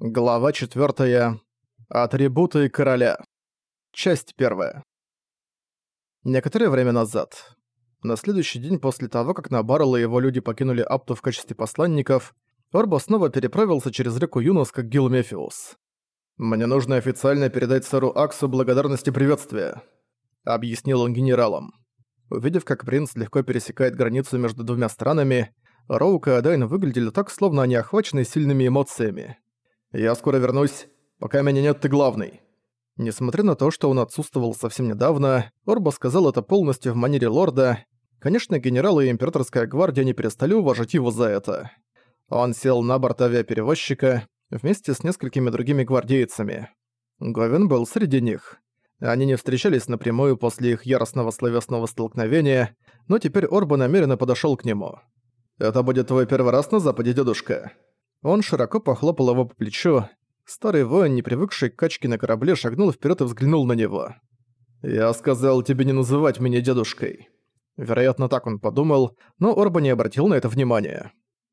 Глава 4. Атрибуты короля. Часть 1. Некоторое время назад, на следующий день после того, как Набарл и его люди покинули Апту в качестве посланников, Орбо снова переправился через реку Юнос как Гил. «Мне нужно официально передать сэру Аксу благодарность и приветствие», — объяснил он генералам. Увидев, как принц легко пересекает границу между двумя странами, Роук и Адайн выглядели так, словно они охвачены сильными эмоциями. «Я скоро вернусь. Пока меня нет, ты главный». Несмотря на то, что он отсутствовал совсем недавно, Орба сказал это полностью в манере лорда. Конечно, генералы и императорская гвардия не перестали уважать его за это. Он сел на борт авиаперевозчика вместе с несколькими другими гвардейцами. Говен был среди них. Они не встречались напрямую после их яростного словесного столкновения, но теперь Орба намеренно подошёл к нему. «Это будет твой первый раз на Западе, дедушка?» Он широко похлопал его по плечу. Старый воин, не привыкший к качке на корабле, шагнул вперед и взглянул на него. «Я сказал тебе не называть меня дедушкой». Вероятно, так он подумал, но Орба не обратил на это внимания.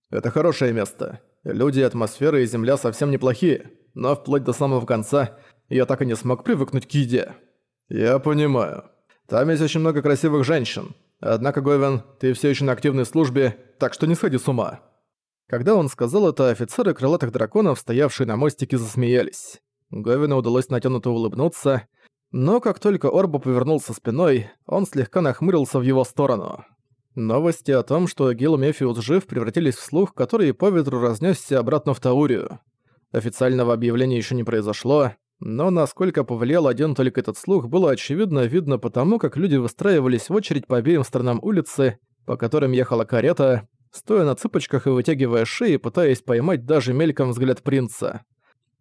«Это хорошее место. Люди, атмосфера и земля совсем неплохие, но вплоть до самого конца я так и не смог привыкнуть к еде». «Я понимаю. Там есть очень много красивых женщин. Однако, Говен, ты все еще на активной службе, так что не сходи с ума». Когда он сказал это, офицеры крылатых драконов, стоявшие на мостике, засмеялись. Говину удалось натянуто улыбнуться, но как только Орбо повернулся спиной, он слегка нахмурился в его сторону. Новости о том, что Гил Мефиус жив, превратились в слух, который по ветру разнесся обратно в Таурию. Официального объявления еще не произошло, но насколько повлиял один только этот слух, было очевидно видно потому, как люди выстраивались в очередь по обеим сторонам улицы, по которым ехала карета, стоя на цыпочках и вытягивая шеи, пытаясь поймать даже мельком взгляд принца,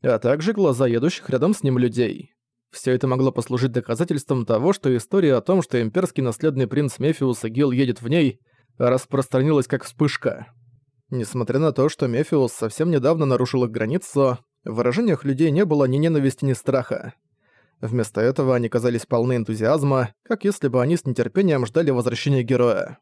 а также глаза едущих рядом с ним людей. Все это могло послужить доказательством того, что история о том, что имперский наследный принц Мефиус Гил едет в ней, распространилась как вспышка. Несмотря на то, что Мефиус совсем недавно нарушил их границу, в выражениях людей не было ни ненависти, ни страха. Вместо этого они казались полны энтузиазма, как если бы они с нетерпением ждали возвращения героя.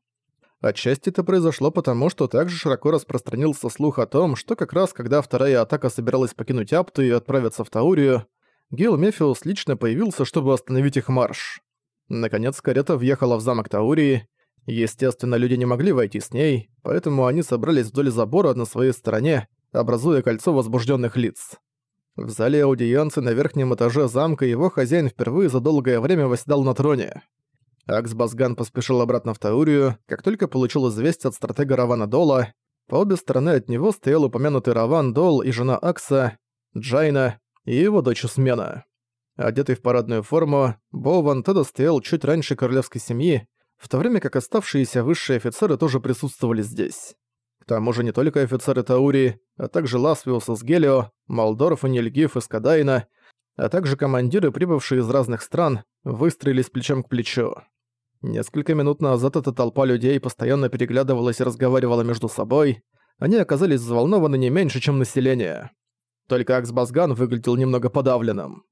Отчасти это произошло потому, что также широко распространился слух о том, что как раз когда вторая атака собиралась покинуть Апту и отправиться в Таурию, Гил Мефиус лично появился, чтобы остановить их марш. Наконец карета въехала в замок Таурии. Естественно, люди не могли войти с ней, поэтому они собрались вдоль забора на своей стороне, образуя кольцо возбужденных лиц. В зале аудиенции на верхнем этаже замка его хозяин впервые за долгое время восседал на троне. Акс Базган поспешил обратно в Таурию, как только получил известие от стратега Равана Дола. По обе стороны от него стоял упомянутый Раван Дол и жена Акса, Джайна и его дочь Смена. Одетый в парадную форму, Боуван Теда стоял чуть раньше королевской семьи, в то время как оставшиеся высшие офицеры тоже присутствовали здесь. К тому же не только офицеры Таури, а также Ласвиус из Гелио, Малдорф и Нильгиф из Кадайна, а также командиры, прибывшие из разных стран, выстроились плечом к плечу. Несколько минут назад эта толпа людей постоянно переглядывалась и разговаривала между собой. Они оказались взволнованы не меньше, чем население. Только Аксбазган выглядел немного подавленным.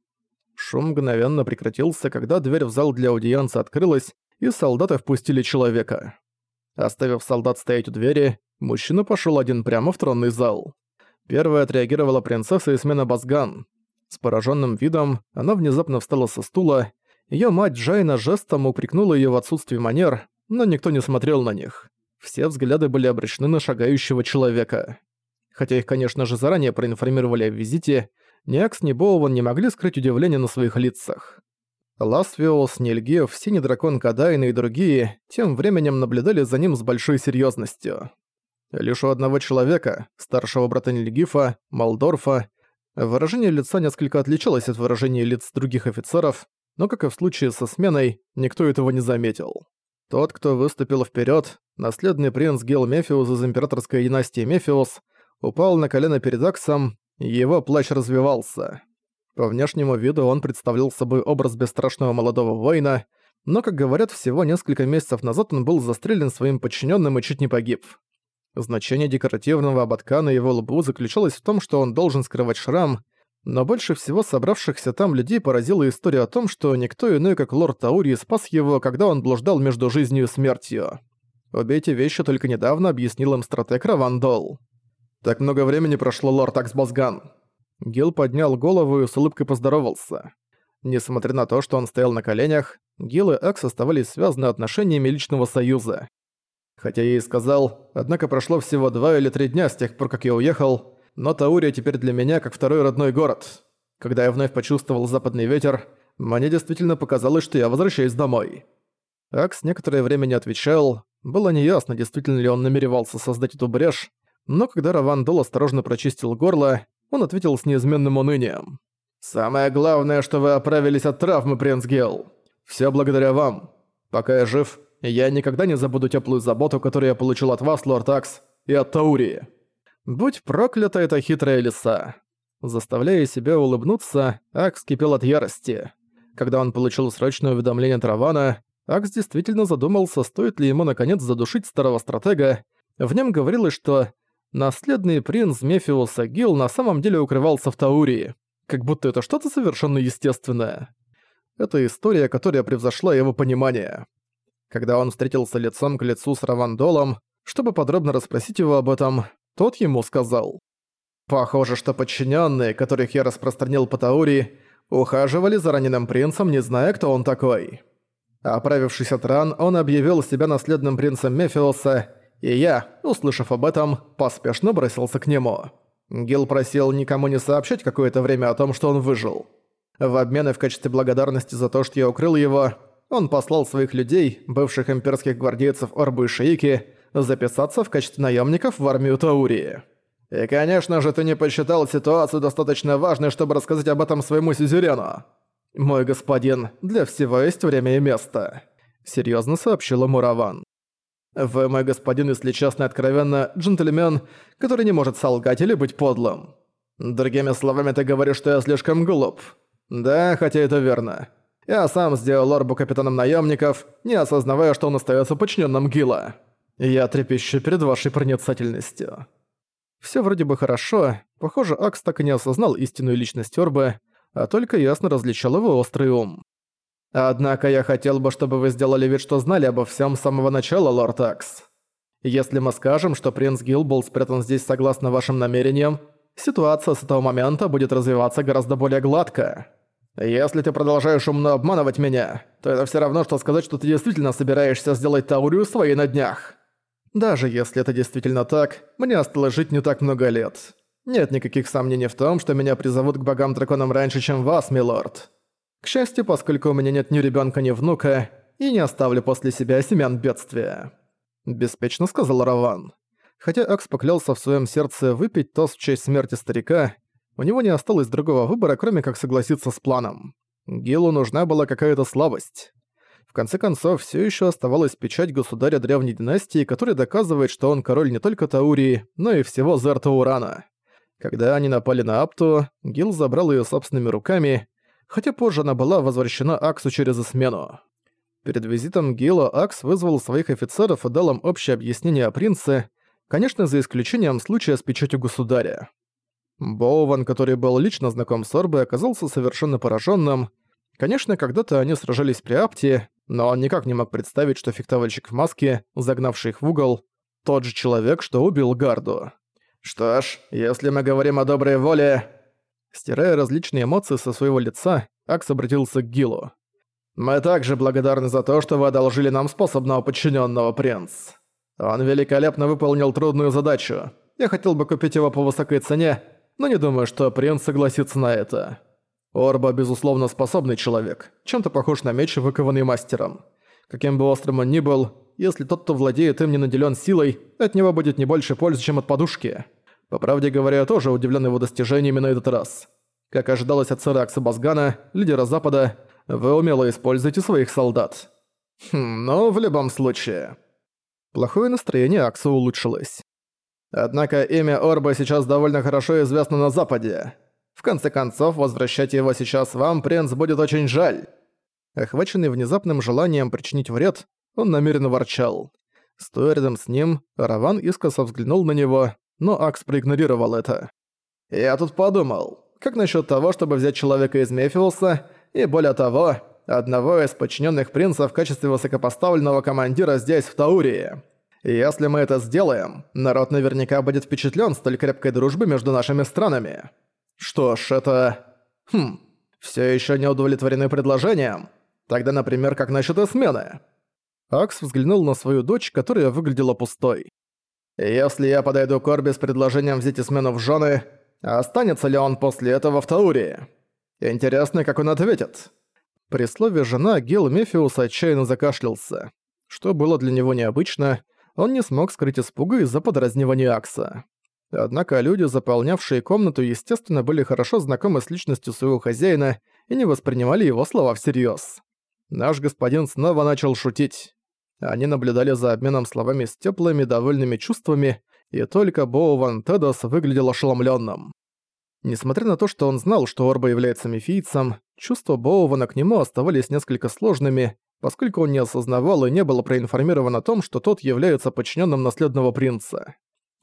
Шум мгновенно прекратился, когда дверь в зал для аудиенции открылась, и солдаты впустили человека. Оставив солдат стоять у двери, мужчина пошёл один прямо в тронный зал. Первая отреагировала принцесса Исмена Базган. С пораженным видом она внезапно встала со стула Её мать Джайна жестом упрекнула её в отсутствии манер, но никто не смотрел на них. Все взгляды были обращены на шагающего человека. Хотя их, конечно же, заранее проинформировали о визите, ни Акс, ни Боуван не могли скрыть удивление на своих лицах. Ласвиос, Нильгев, Синий Дракон Кадайна и другие тем временем наблюдали за ним с большой серьёзностью. Лишь у одного человека, старшего брата Нильгифа, Малдорфа, выражение лица несколько отличалось от выражения лиц других офицеров, но, как и в случае со сменой, никто этого не заметил. Тот, кто выступил вперед, наследный принц Гел Мефиус из императорской династии Мефиус, упал на колено перед Аксом, и его плащ развивался. По внешнему виду он представлял собой образ бесстрашного молодого воина, но, как говорят, всего несколько месяцев назад он был застрелен своим подчиненным и чуть не погиб. Значение декоративного ободка на его лбу заключалось в том, что он должен скрывать шрам, но больше всего собравшихся там людей поразила история о том, что никто иной, как лорд Таури, спас его, когда он блуждал между жизнью и смертью. Обе эти вещи только недавно объяснил им стратег Равандол. «Так много времени прошло, лорд Аксбазган». Гил поднял голову и с улыбкой поздоровался. Несмотря на то, что он стоял на коленях, Гил и Акс оставались связаны отношениями личного союза. Хотя я и сказал, однако прошло всего два или три дня с тех пор, как я уехал, но Таурия теперь для меня как второй родной город. Когда я вновь почувствовал западный ветер, мне действительно показалось, что я возвращаюсь домой. Акс некоторое время не отвечал, было неясно, действительно ли он намеревался создать эту брешь, но когда Раван Дол осторожно прочистил горло, он ответил с неизменным унынием. «Самое главное, что вы оправились от травмы, принц Гел. Всё благодаря вам. Пока я жив, я никогда не забуду теплую заботу, которую я получил от вас, лорд Акс, и от Таурии. Будь проклята эта хитрая лиса». Заставляя себя улыбнуться, Акс кипел от ярости. Когда он получил срочное уведомление от Равана, Акс действительно задумался, стоит ли ему наконец задушить старого стратега. В нем говорилось, что наследный принц Мефиуса Гил на самом деле укрывался в Таурии. Как будто это что-то совершенно естественное. Это история, которая превзошла его понимание. Когда он встретился лицом к лицу с Равандолом, чтобы подробно расспросить его об этом, тот ему сказал. «Похоже, что подчиненные, которых я распространил по Таурии, ухаживали за раненым принцем, не зная, кто он такой. Оправившись от ран, он объявил себя наследным принцем Мефиоса, и я, услышав об этом, поспешно бросился к нему. Гил просил никому не сообщать какое-то время о том, что он выжил. В обмен и в качестве благодарности за то, что я укрыл его, он послал своих людей, бывших имперских гвардейцев Орбы и Шиики, записаться в качестве наемников в армию Таурии. И, конечно же, ты не посчитал ситуацию достаточно важной, чтобы рассказать об этом своему сюзерену. Мой господин, для всего есть время и место», — серьезно сообщила Мураван. «Вы, мой господин, если честно и откровенно, джентльмен, который не может солгать или быть подлым. Другими словами, ты говоришь, что я слишком глуп. Да, хотя это верно. Я сам сделал Орбу капитаном наемников, не осознавая, что он остается подчиненным Гила. Я трепещу перед вашей проницательностью». Все вроде бы хорошо, похоже, Акс так и не осознал истинную личность Орбы, а только ясно различал его острый ум. Однако я хотел бы, чтобы вы сделали вид, что знали обо всем с самого начала, лорд Акс. Если мы скажем, что принц Гил был спрятан здесь согласно вашим намерениям, ситуация с этого момента будет развиваться гораздо более гладко. Если ты продолжаешь умно обманывать меня, то это все равно, что сказать, что ты действительно собираешься сделать Таурию своей на днях. Даже если это действительно так, мне осталось жить не так много лет. Нет никаких сомнений в том, что меня призовут к богам-драконам раньше, чем вас, милорд. К счастью, поскольку у меня нет ни ребенка, ни внука, и не оставлю после себя семян бедствия. Беспечно сказал Раван. Хотя Акс поклялся в своем сердце выпить тост в честь смерти старика, у него не осталось другого выбора, кроме как согласиться с планом. Гилу нужна была какая-то слабость. В конце концов, все еще оставалась печать государя древней династии, который доказывает, что он король не только Таурии, но и всего Зерта-Урана. Когда они напали на Апту, Гил забрал ее собственными руками, хотя позже она была возвращена Аксу через смену. Перед визитом Гила Акс вызвал своих офицеров и дал им общее объяснение о принце, конечно, за исключением случая с печатью государя. Боуван, который был лично знаком с Орбой, оказался совершенно пораженным. Конечно, когда-то они сражались при Апте, но он никак не мог представить, что фехтовальщик в маске, загнавший их в угол, тот же человек, что убил Гарду. «Что ж, если мы говорим о доброй воле...» Стирая различные эмоции со своего лица, Акс обратился к Гилу. «Мы также благодарны за то, что вы одолжили нам способного подчиненного, принц. Он великолепно выполнил трудную задачу. Я хотел бы купить его по высокой цене, но не думаю, что принц согласится на это. Орба, безусловно, способный человек, чем-то похож на меч, выкованный мастером. Каким бы острым он ни был, если тот, кто владеет им, не наделен силой, от него будет не больше пользы, чем от подушки. По правде говоря, я тоже удивлен его достижениями на этот раз. Как ожидалось от сэра Акса Базгана, лидера Запада, вы умело используете своих солдат. Хм, но в любом случае. Плохое настроение Акса улучшилось. Однако имя Орба сейчас довольно хорошо известно на Западе. В конце концов, возвращать его сейчас вам, принц, будет очень жаль. Охваченный внезапным желанием причинить вред, он намеренно ворчал. Стоя рядом с ним, Раван искоса взглянул на него, но Акс проигнорировал это. «Я тут подумал, как насчет того, чтобы взять человека из Мефиуса и, более того, одного из подчиненных принца в качестве высокопоставленного командира здесь, в Таурии? Если мы это сделаем, народ наверняка будет впечатлен столь крепкой дружбы между нашими странами. Что ж, это... Хм, все еще не удовлетворены предложением? Тогда, например, как насчет смены? Акс взглянул на свою дочь, которая выглядела пустой. «Если я подойду к Орби с предложением взять смену в жены, останется ли он после этого в Таурии? Интересно, как он ответит». При слове «жена» Гел Мефиус отчаянно закашлялся. Что было для него необычно, он не смог скрыть испуга из-за подразнивания Акса. Однако люди, заполнявшие комнату, естественно, были хорошо знакомы с личностью своего хозяина и не воспринимали его слова всерьез. Наш господин снова начал шутить. Они наблюдали за обменом словами с теплыми, довольными чувствами, и только Боу Ван Тедос выглядел ошеломленным. Несмотря на то, что он знал, что Орба является мифийцем, чувства Боувана к нему оставались несколько сложными, поскольку он не осознавал и не был проинформирован о том, что тот является подчиненным наследного принца.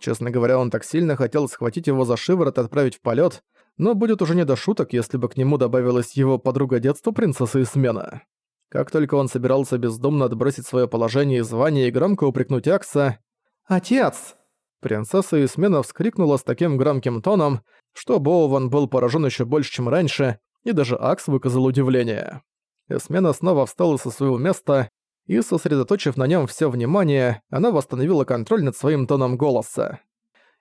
Честно говоря, он так сильно хотел схватить его за шиворот и отправить в полет, но будет уже не до шуток, если бы к нему добавилась его подруга детства принцесса Исмена. Как только он собирался бездумно отбросить свое положение и звание и громко упрекнуть Акса «Отец!», принцесса Исмена вскрикнула с таким громким тоном, что Боуван был поражен еще больше, чем раньше, и даже Акс выказал удивление. Эсмена снова встала со своего места и, сосредоточив на нем все внимание, она восстановила контроль над своим тоном голоса.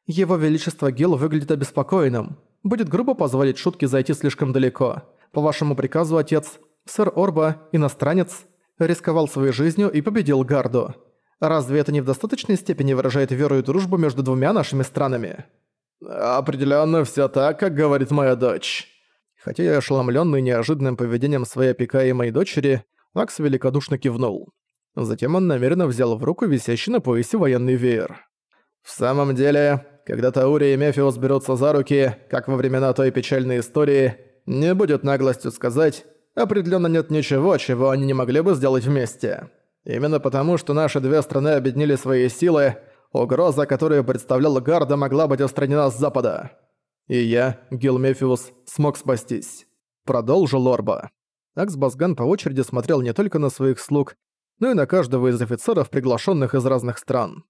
«Его Величество Гил выглядит обеспокоенным. Будет грубо позволить шутке зайти слишком далеко. По вашему приказу, отец, сэр Орба, иностранец, рисковал своей жизнью и победил Гарду. Разве это не в достаточной степени выражает веру и дружбу между двумя нашими странами?» «Определённо всё так, как говорит моя дочь». Хотя я ошеломлённый неожиданным поведением своей опекаемой дочери, Акс великодушно кивнул. Затем он намеренно взял в руку висящий на поясе военный веер. «В самом деле, когда Таури и Мефиус берутся за руки, как во времена той печальной истории, не будет наглостью сказать, определенно нет ничего, чего они не могли бы сделать вместе. Именно потому, что наши две страны объединили свои силы, угроза, которую представляла Гарда, могла быть устранена с запада. И я, Гил Мефиус, смог спастись. Продолжил Орба. Аксбасган по очереди смотрел не только на своих слуг, но и на каждого из офицеров, приглашенных из разных стран.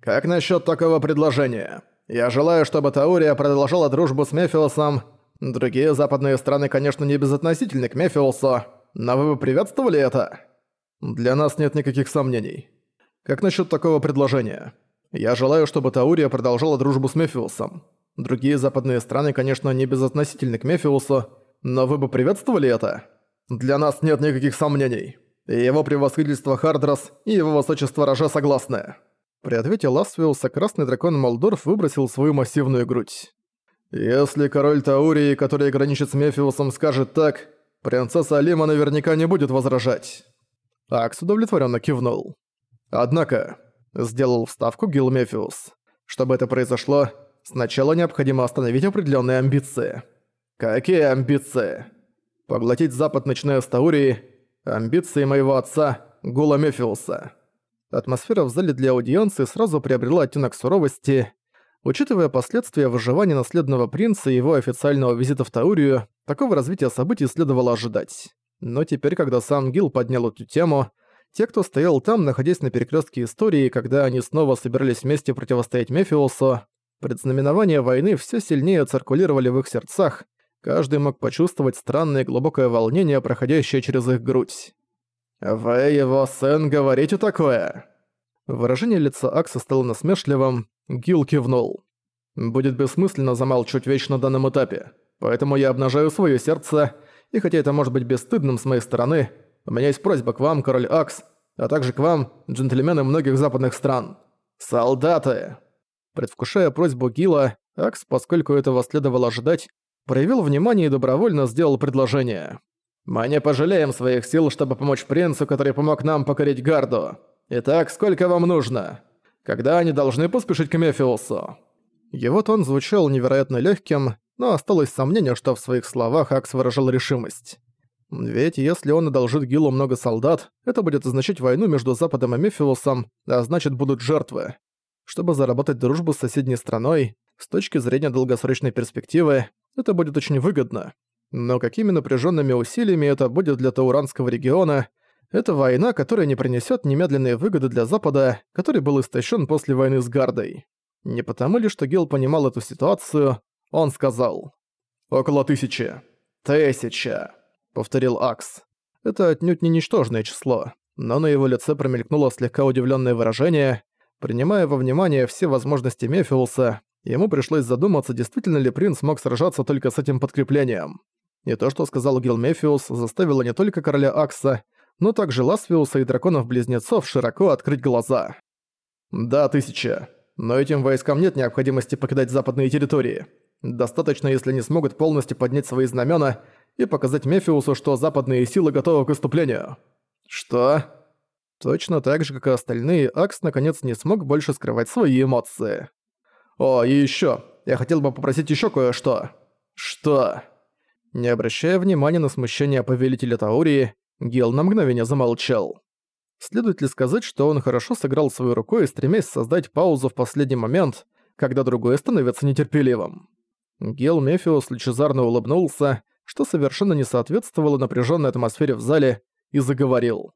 «Как насчет такого предложения? Я желаю, чтобы Таурия продолжала дружбу с Мефиусом. Другие западные страны, конечно, не безотносительны к Мефиусу, но вы бы приветствовали это?» «Для нас нет никаких сомнений. Как насчет такого предложения? Я желаю, чтобы Таурия продолжала дружбу с Мефиусом. Другие западные страны, конечно, не безотносительны к Мефиусу, но вы бы приветствовали это?» Для нас нет никаких сомнений. И его превосходительство Хардрас и его высочество Рожа согласны». При ответе Ласвиуса красный дракон Молдорф выбросил свою массивную грудь. «Если король Таурии, который граничит с Мефиусом, скажет так, принцесса Алима наверняка не будет возражать». Акс удовлетворенно кивнул. «Однако», — сделал вставку Гил Мефиус, «чтобы это произошло, сначала необходимо остановить определенные амбиции». «Какие амбиции?» Поглотить Запад, начиная с Таурии, амбиции моего отца Гула Мефиуса. Атмосфера в зале для аудиенции сразу приобрела оттенок суровости. Учитывая последствия выживания наследного принца и его официального визита в Таурию, такого развития событий следовало ожидать. Но теперь, когда сам Гил поднял эту тему, те, кто стоял там, находясь на перекрестке истории, когда они снова собирались вместе противостоять Мефиусу, предзнаменования войны все сильнее циркулировали в их сердцах, Каждый мог почувствовать странное глубокое волнение, проходящее через их грудь. «Вы его сын говорите такое?» Выражение лица Акса стало насмешливым, Гил кивнул. «Будет бессмысленно замалчивать вещь на данном этапе, поэтому я обнажаю свое сердце, и хотя это может быть бесстыдным с моей стороны, у меня есть просьба к вам, король Акс, а также к вам, джентльмены многих западных стран. Солдаты!» Предвкушая просьбу Гила, Акс, поскольку этого следовало ожидать, проявил внимание и добровольно сделал предложение. «Мы не пожалеем своих сил, чтобы помочь принцу, который помог нам покорить гарду. Итак, сколько вам нужно? Когда они должны поспешить к Мефиусу?» Его тон звучал невероятно легким, но осталось сомнение, что в своих словах Акс выражал решимость. Ведь если он одолжит Гилу много солдат, это будет означать войну между Западом и Мефиусом, а значит будут жертвы. Чтобы заработать дружбу с соседней страной, с точки зрения долгосрочной перспективы, это будет очень выгодно. Но какими напряженными усилиями это будет для Тауранского региона, это война, которая не принесет немедленные выгоды для Запада, который был истощен после войны с Гардой. Не потому ли, что Гил понимал эту ситуацию, он сказал. «Около тысячи». «Тысяча», — повторил Акс. Это отнюдь не ничтожное число, но на его лице промелькнуло слегка удивленное выражение. Принимая во внимание все возможности Мефиуса, ему пришлось задуматься, действительно ли принц мог сражаться только с этим подкреплением. И то, что сказал Гил Мефиус, заставило не только короля Акса, но также Ласфиуса и драконов-близнецов широко открыть глаза. «Да, тысяча. Но этим войскам нет необходимости покидать западные территории. Достаточно, если они смогут полностью поднять свои знамена и показать Мефиусу, что западные силы готовы к выступлению. Что? Точно так же, как и остальные, Акс наконец не смог больше скрывать свои эмоции. О, и ещё. Я хотел бы попросить ещё кое-что. Что? Не обращая внимания на смущение повелителя Таурии, Гел на мгновение замолчал. Следует ли сказать, что он хорошо сыграл своей рукой, стремясь создать паузу в последний момент, когда другой становится нетерпеливым? Гел Мефиус лучезарно улыбнулся, что совершенно не соответствовало напряженной атмосфере в зале, и заговорил.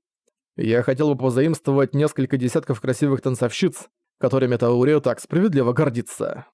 «Я хотел бы позаимствовать несколько десятков красивых танцовщиц, которыми Таурия так справедливо гордится».